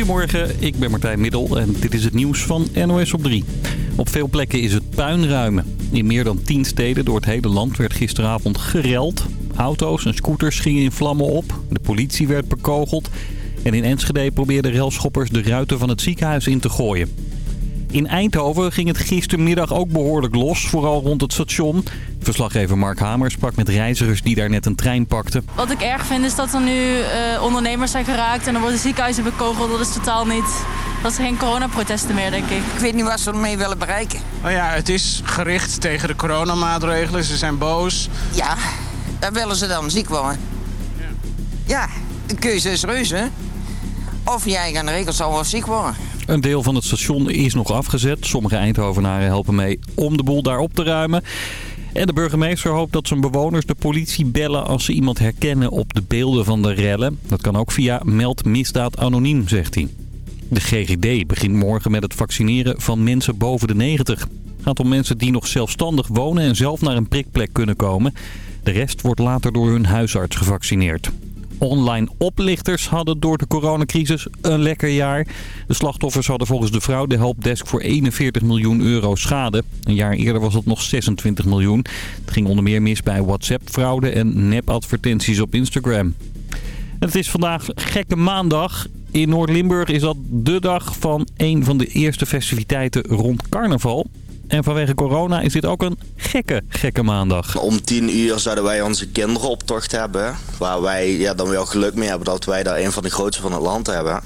Goedemorgen, ik ben Martijn Middel en dit is het nieuws van NOS op 3. Op veel plekken is het puinruimen. In meer dan 10 steden door het hele land werd gisteravond gereld. Auto's en scooters gingen in vlammen op. De politie werd bekogeld. En in Enschede probeerden relschoppers de ruiten van het ziekenhuis in te gooien. In Eindhoven ging het gistermiddag ook behoorlijk los, vooral rond het station. Verslaggever Mark Hamer sprak met reizigers die daar net een trein pakten. Wat ik erg vind is dat er nu uh, ondernemers zijn geraakt en er worden ziekenhuizen bekogeld. Dat is totaal niet... Dat is geen coronaprotesten meer, denk ik. Ik weet niet wat ze ermee willen bereiken. Oh ja, het is gericht tegen de coronamaatregelen. Ze zijn boos. Ja, daar willen ze dan ziek worden. Ja, ja de keuze is reuze. Of jij aan de regels zal wel ziek worden. Een deel van het station is nog afgezet. Sommige Eindhovenaren helpen mee om de boel daar op te ruimen. En de burgemeester hoopt dat zijn bewoners de politie bellen als ze iemand herkennen op de beelden van de rellen. Dat kan ook via Meld Misdaad Anoniem, zegt hij. De GGD begint morgen met het vaccineren van mensen boven de 90. Het gaat om mensen die nog zelfstandig wonen en zelf naar een prikplek kunnen komen. De rest wordt later door hun huisarts gevaccineerd. Online oplichters hadden door de coronacrisis een lekker jaar. De slachtoffers hadden volgens de vrouw de helpdesk voor 41 miljoen euro schade. Een jaar eerder was het nog 26 miljoen. Het ging onder meer mis bij WhatsApp-fraude en nep-advertenties op Instagram. Het is vandaag gekke maandag. In Noord-Limburg is dat de dag van een van de eerste festiviteiten rond carnaval. En vanwege corona is dit ook een gekke, gekke maandag. Om tien uur zouden wij onze kinderenoptocht hebben. Waar wij ja, dan wel geluk mee hebben dat wij daar een van de grootste van het land hebben.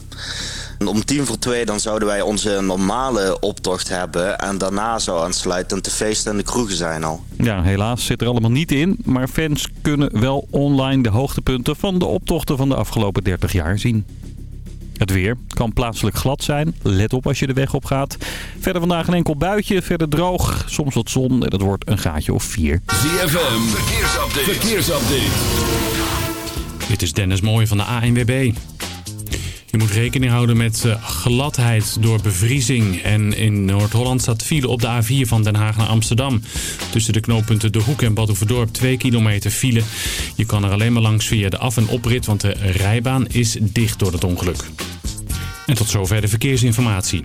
En om tien voor twee dan zouden wij onze normale optocht hebben. En daarna zou aansluitend de feesten en de kroegen zijn al. Ja, helaas zit er allemaal niet in. Maar fans kunnen wel online de hoogtepunten van de optochten van de afgelopen 30 jaar zien. Het weer kan plaatselijk glad zijn. Let op als je de weg op gaat. Verder vandaag een enkel buitje. Verder droog. Soms wat zon. En dat wordt een gaatje of vier. ZFM. Verkeersupdate. Verkeersupdate. Dit is Dennis Mooij van de ANWB. Je moet rekening houden met eh, gladheid door bevriezing. En in Noord-Holland staat file op de A4 van Den Haag naar Amsterdam. Tussen de knooppunten De Hoek en Badhoevedorp 2 kilometer file. Je kan er alleen maar langs via de af- en oprit, want de rijbaan is dicht door het ongeluk. En tot zover de verkeersinformatie.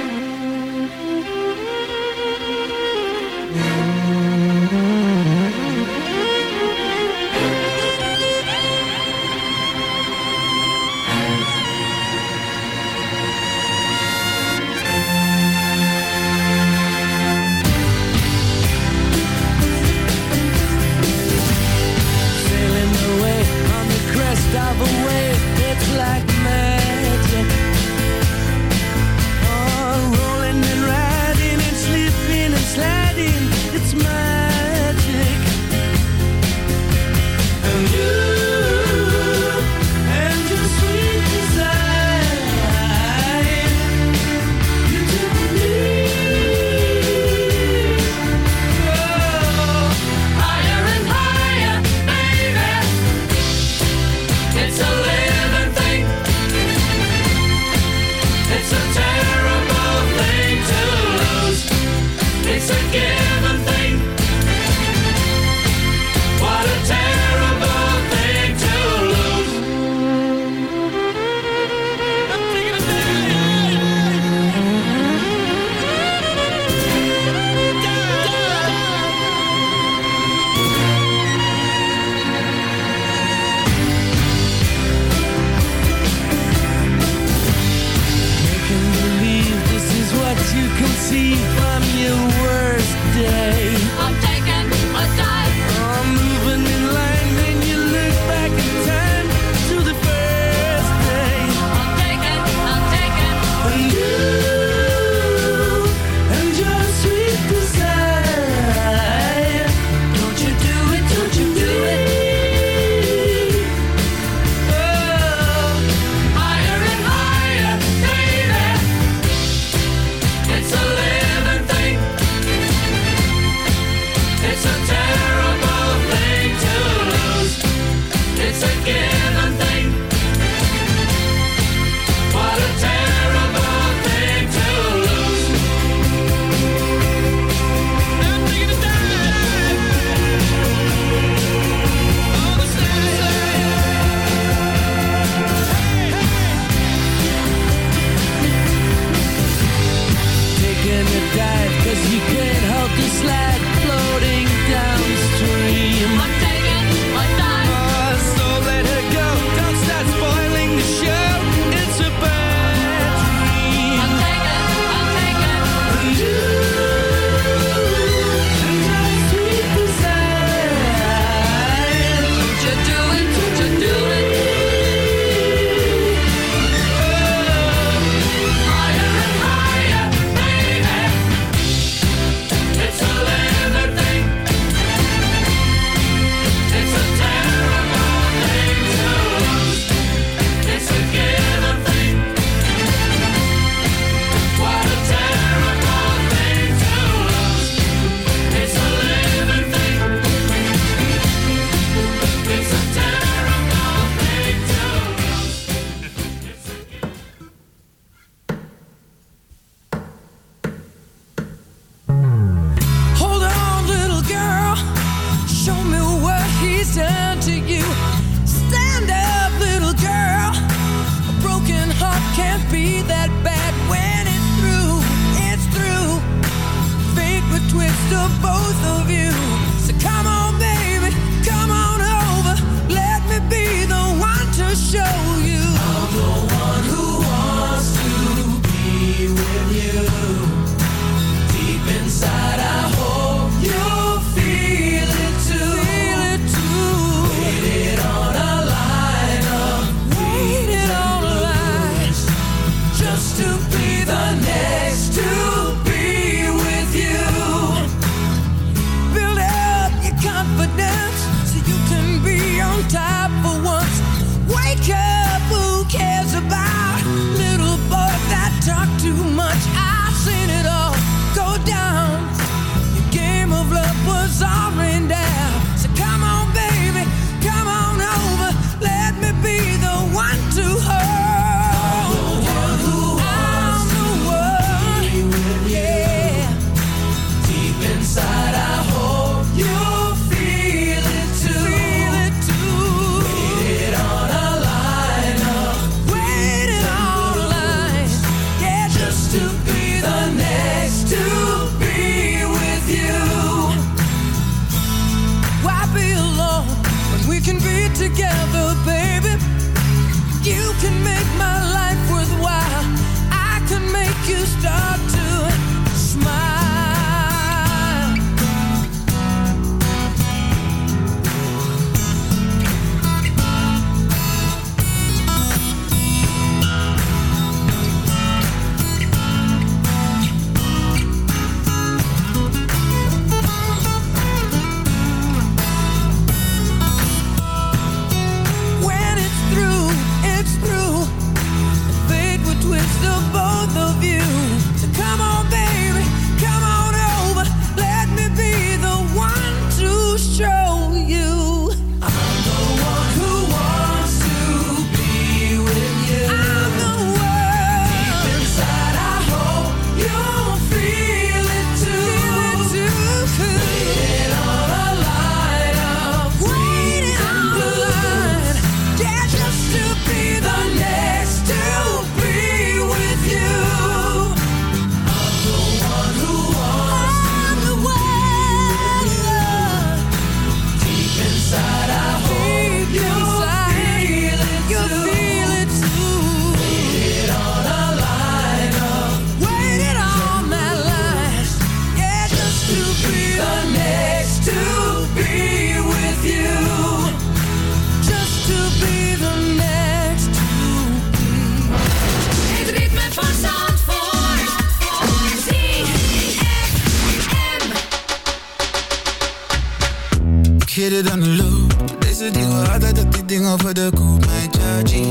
Dingen altijd dat die dingen voor de koop, mijn chargy.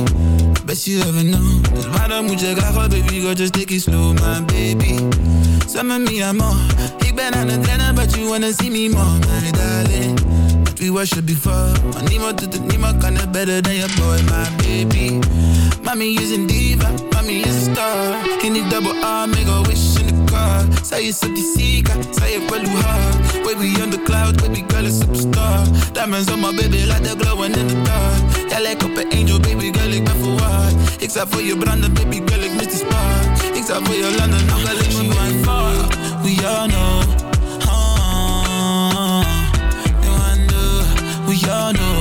Best you ever know. Dus waarom moet je graag, baby, girl, just take it slow, my baby. Some me, I'm more. Ik ben aan het rennen, but you wanna see me more, my darling. But we worship before. Maar niemand doet het, niemand kan het better than your boy, my baby. Mommy is een diva, mommy is a star. In die double R, make a wish car. Zij is zieke, zij heeft wel hoe hard. Baby on the cloud, baby girl is superstar. Diamonds on my baby, like they're glowing in the dark. Jij lijkt op een angel, baby girl, ik ben verwaard. Ik zou voor je branden, baby girl, ik mis die spark. Ik zou voor je nog al ik me one far. We all know. Uh, you wonder, we all know.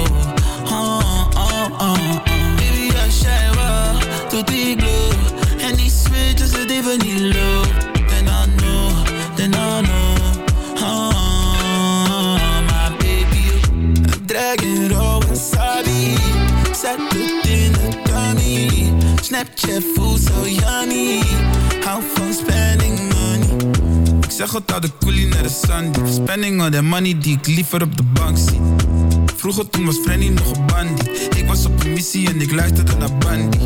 Snapchat voelt zo yummy. Hou van spending money. Ik zeg het al de coolie naar de Sunday. Spending all that money die ik liever op de bank zie. Vroeger toen was Frenny nog een bandie. Ik was op een missie en ik luisterde naar Bandy.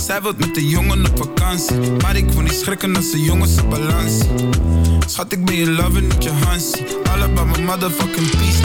Zij wilt met de jongen op vakantie. Maar ik wil niet schrikken als de jongens op balans Schat, ik ben je lover, niet je Hansie. All about my motherfucking peace,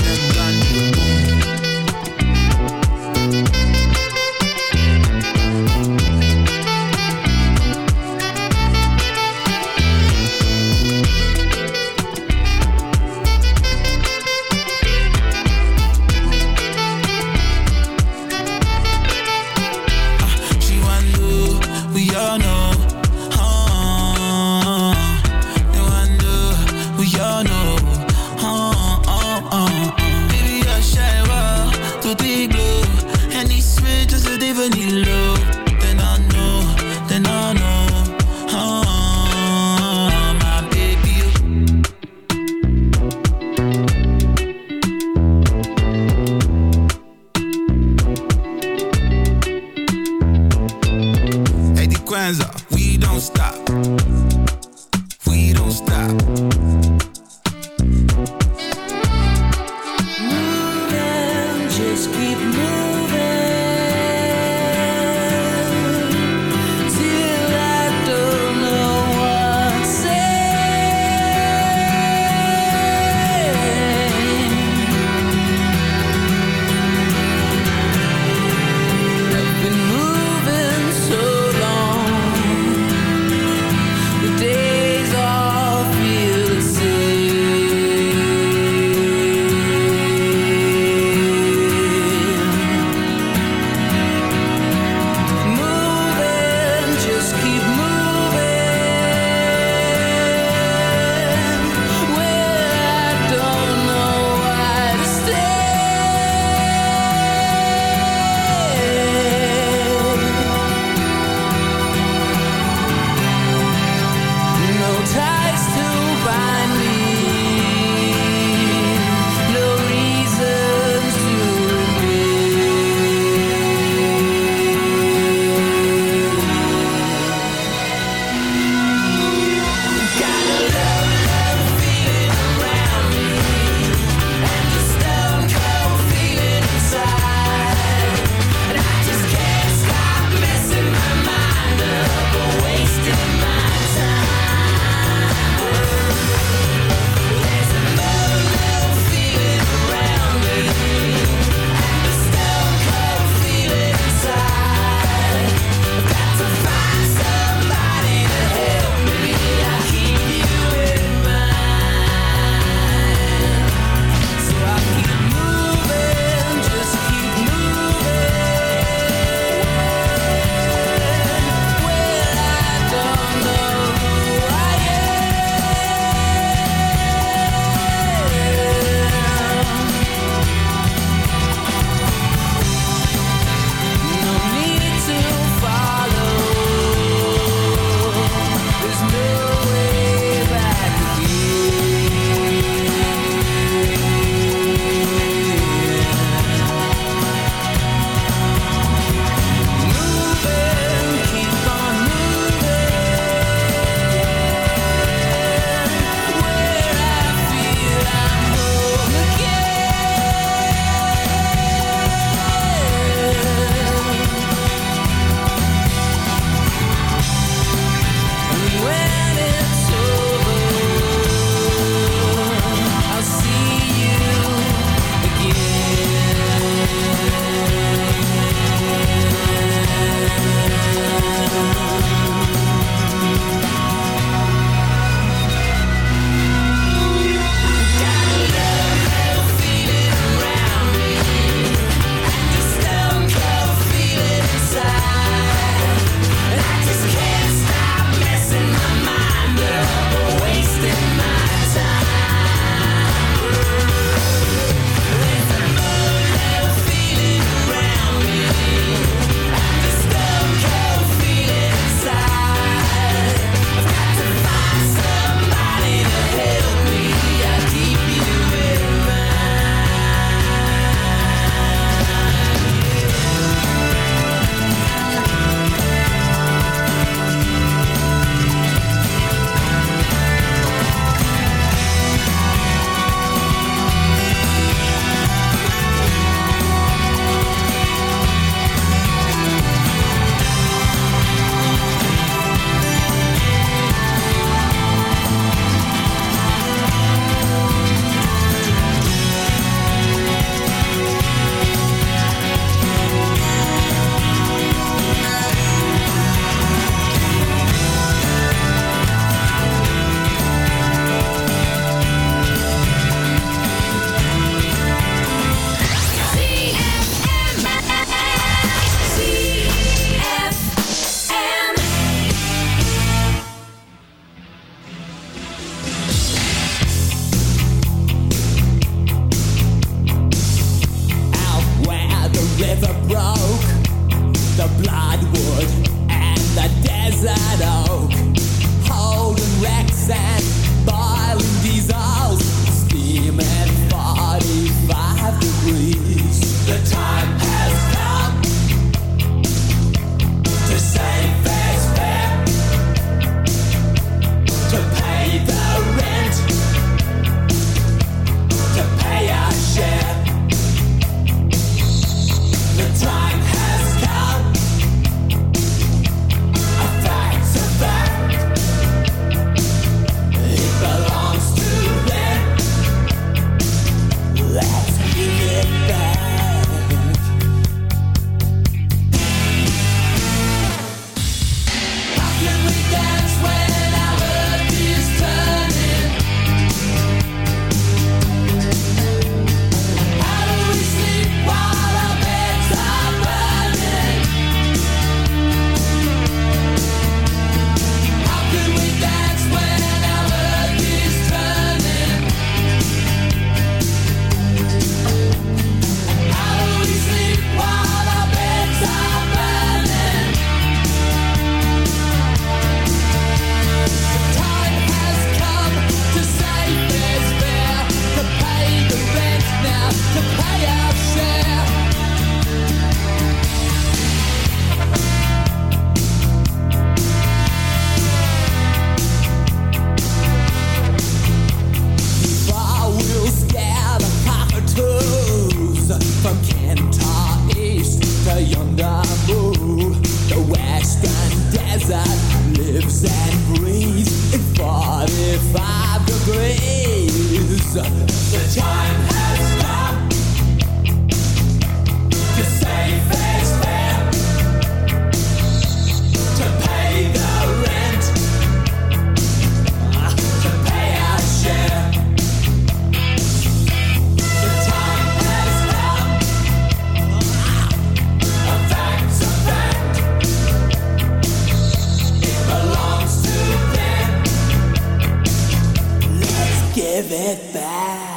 that bad.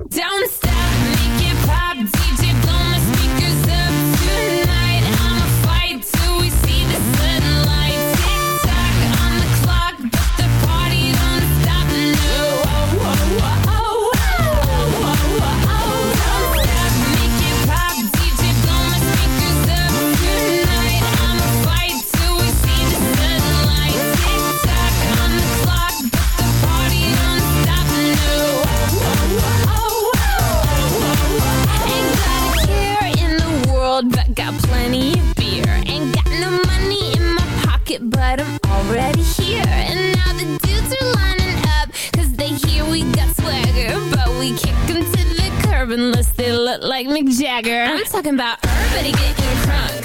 that girl. I'm talking about everybody getting crunk.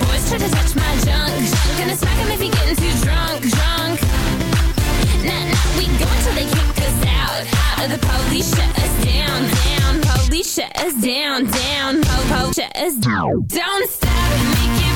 Boys try to touch my junk. Gonna smack him if he getting too drunk, drunk. Nah, nah, we go until they kick us out. Uh, the police shut us down, down. Police shut us down, down. Po, po, shut us down. Don't stop,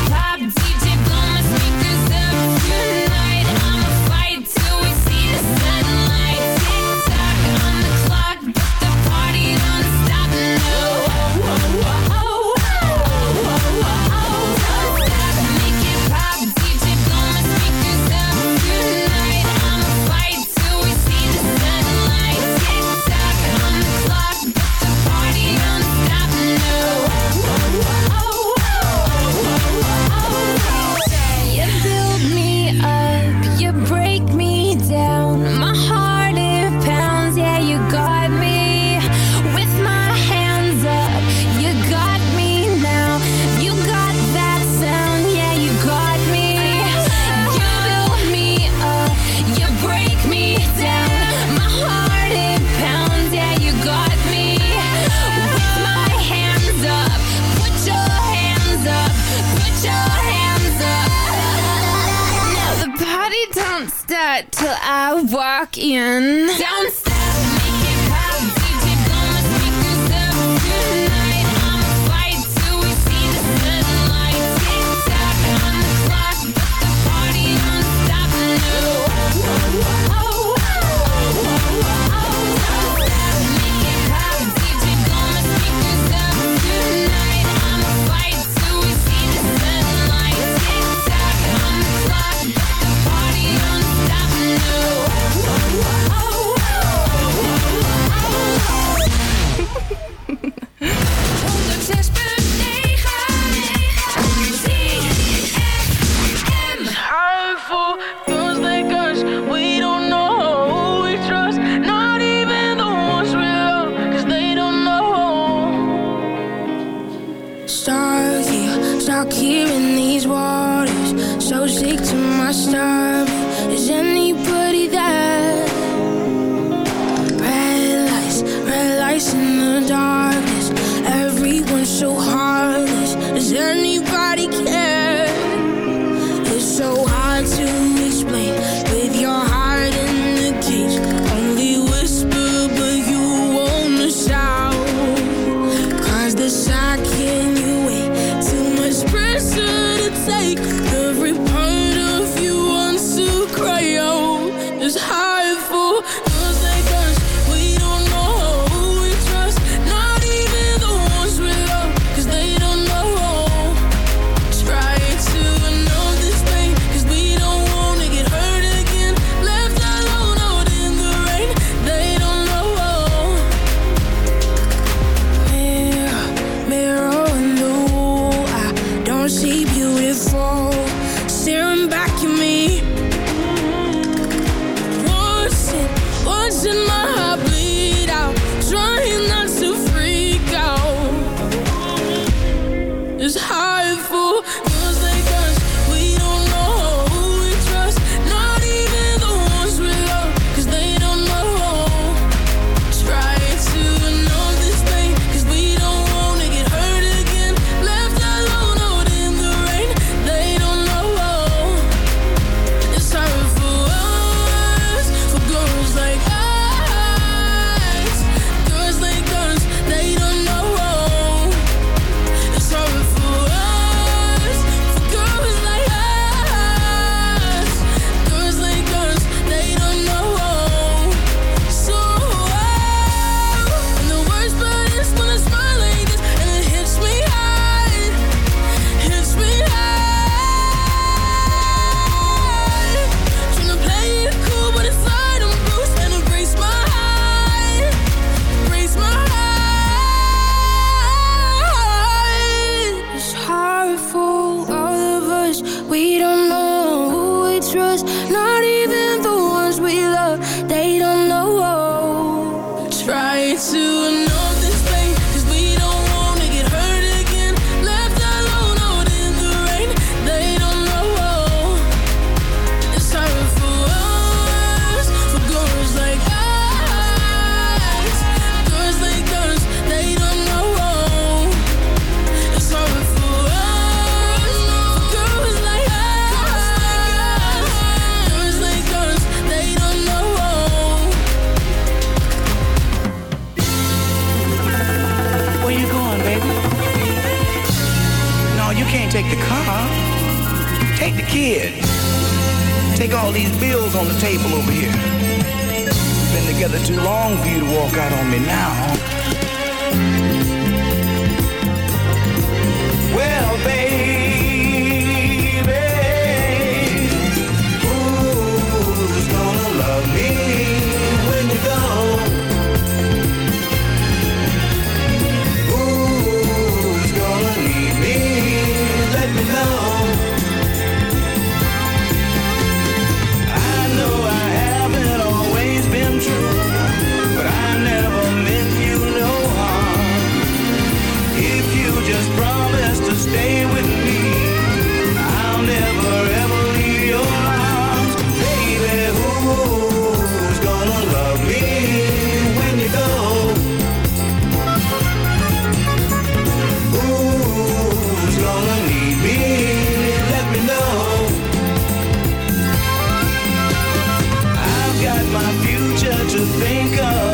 to think of.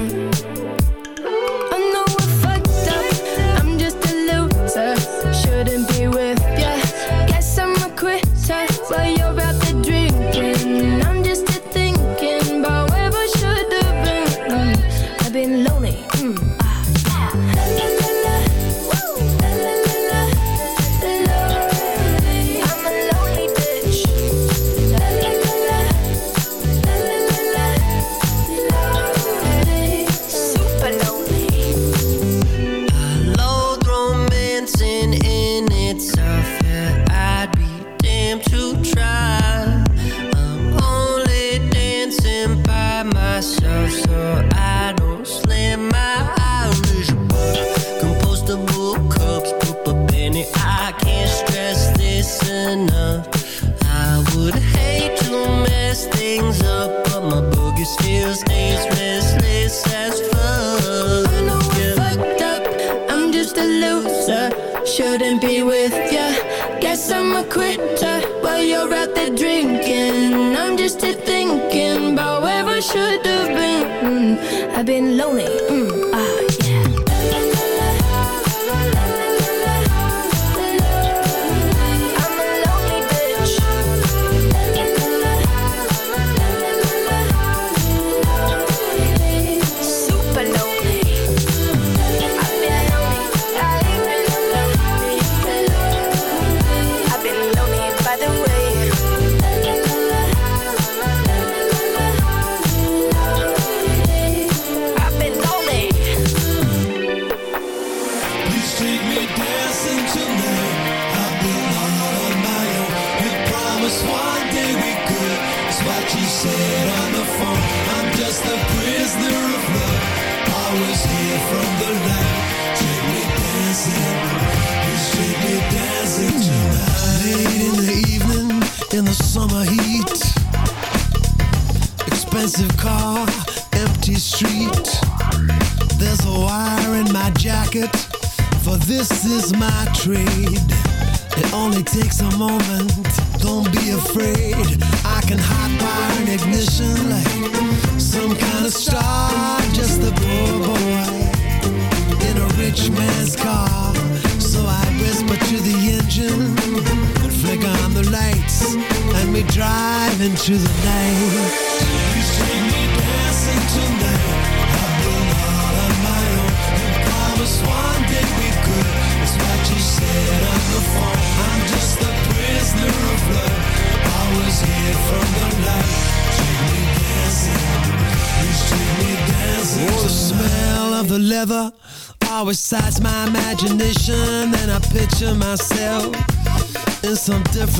I've been lonely.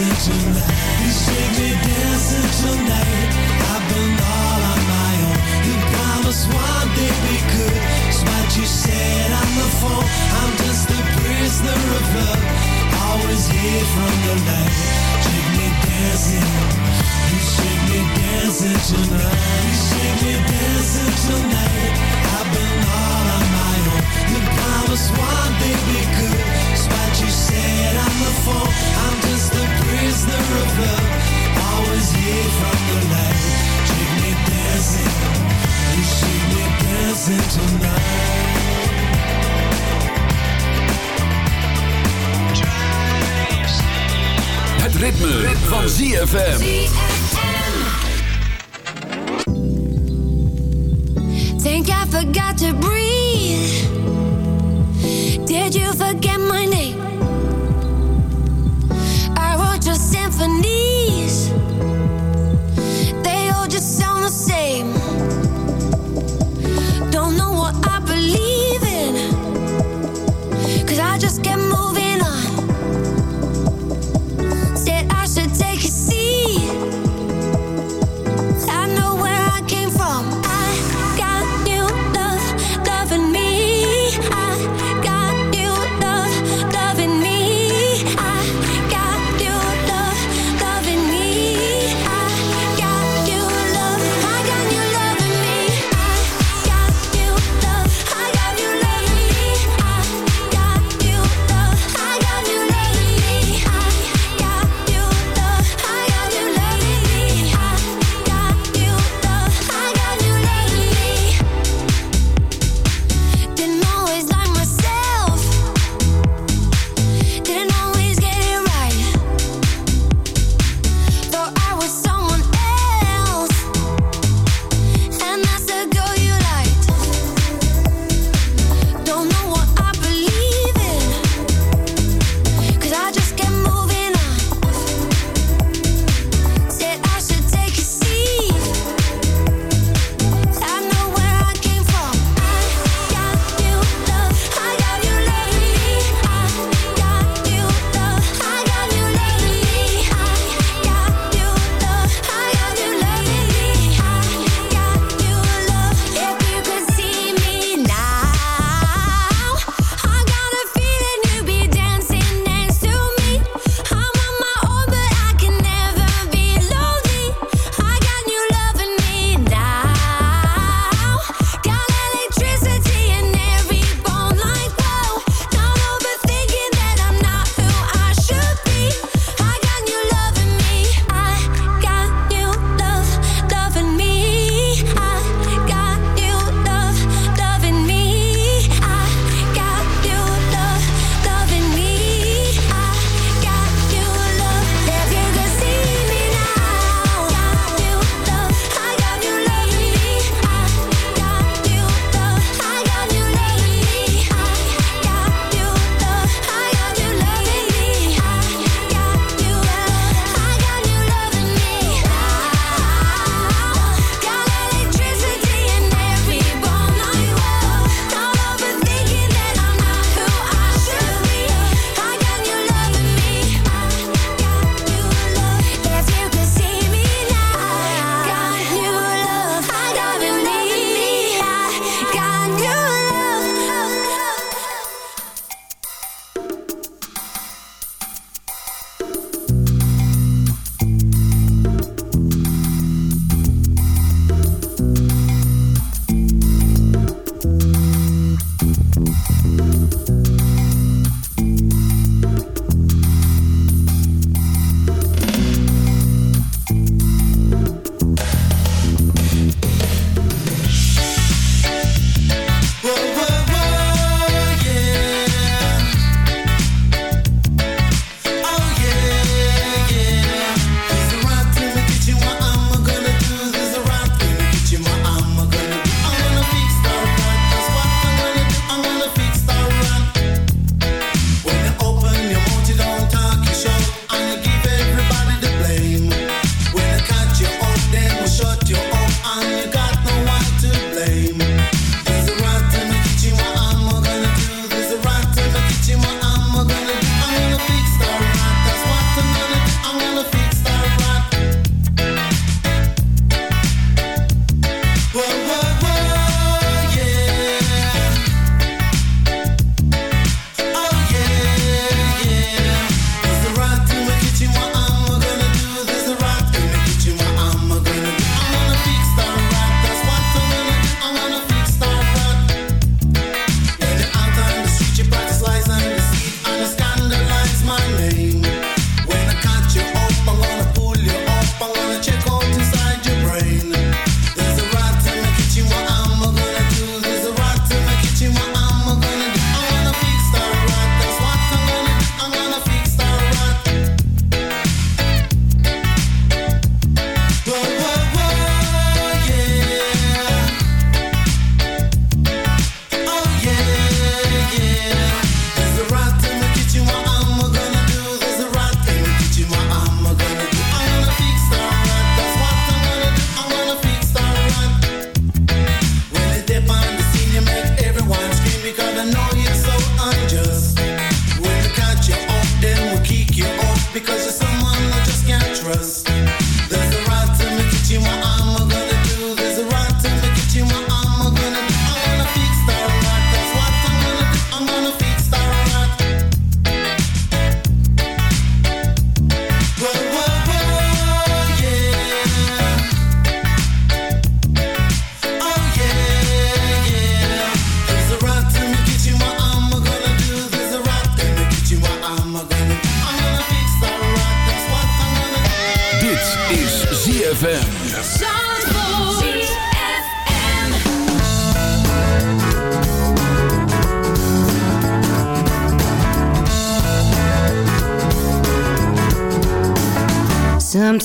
dancing dancing tonight. I've been all on my own. You promised one we could. You said on the phone. I'm just a prisoner of love. Always from me dancing. You shake me dancing tonight. You shake me dancing tonight. I've been all on my own. You promised one day we could. You on the phone. I'm just a prisoner of love. Always here from the night. Take me dancing. You shake me dancing tonight. Het ritme, van ZFM. Think I forgot to breathe. Did you forget my name? symphony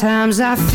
Sometimes I feel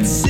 it's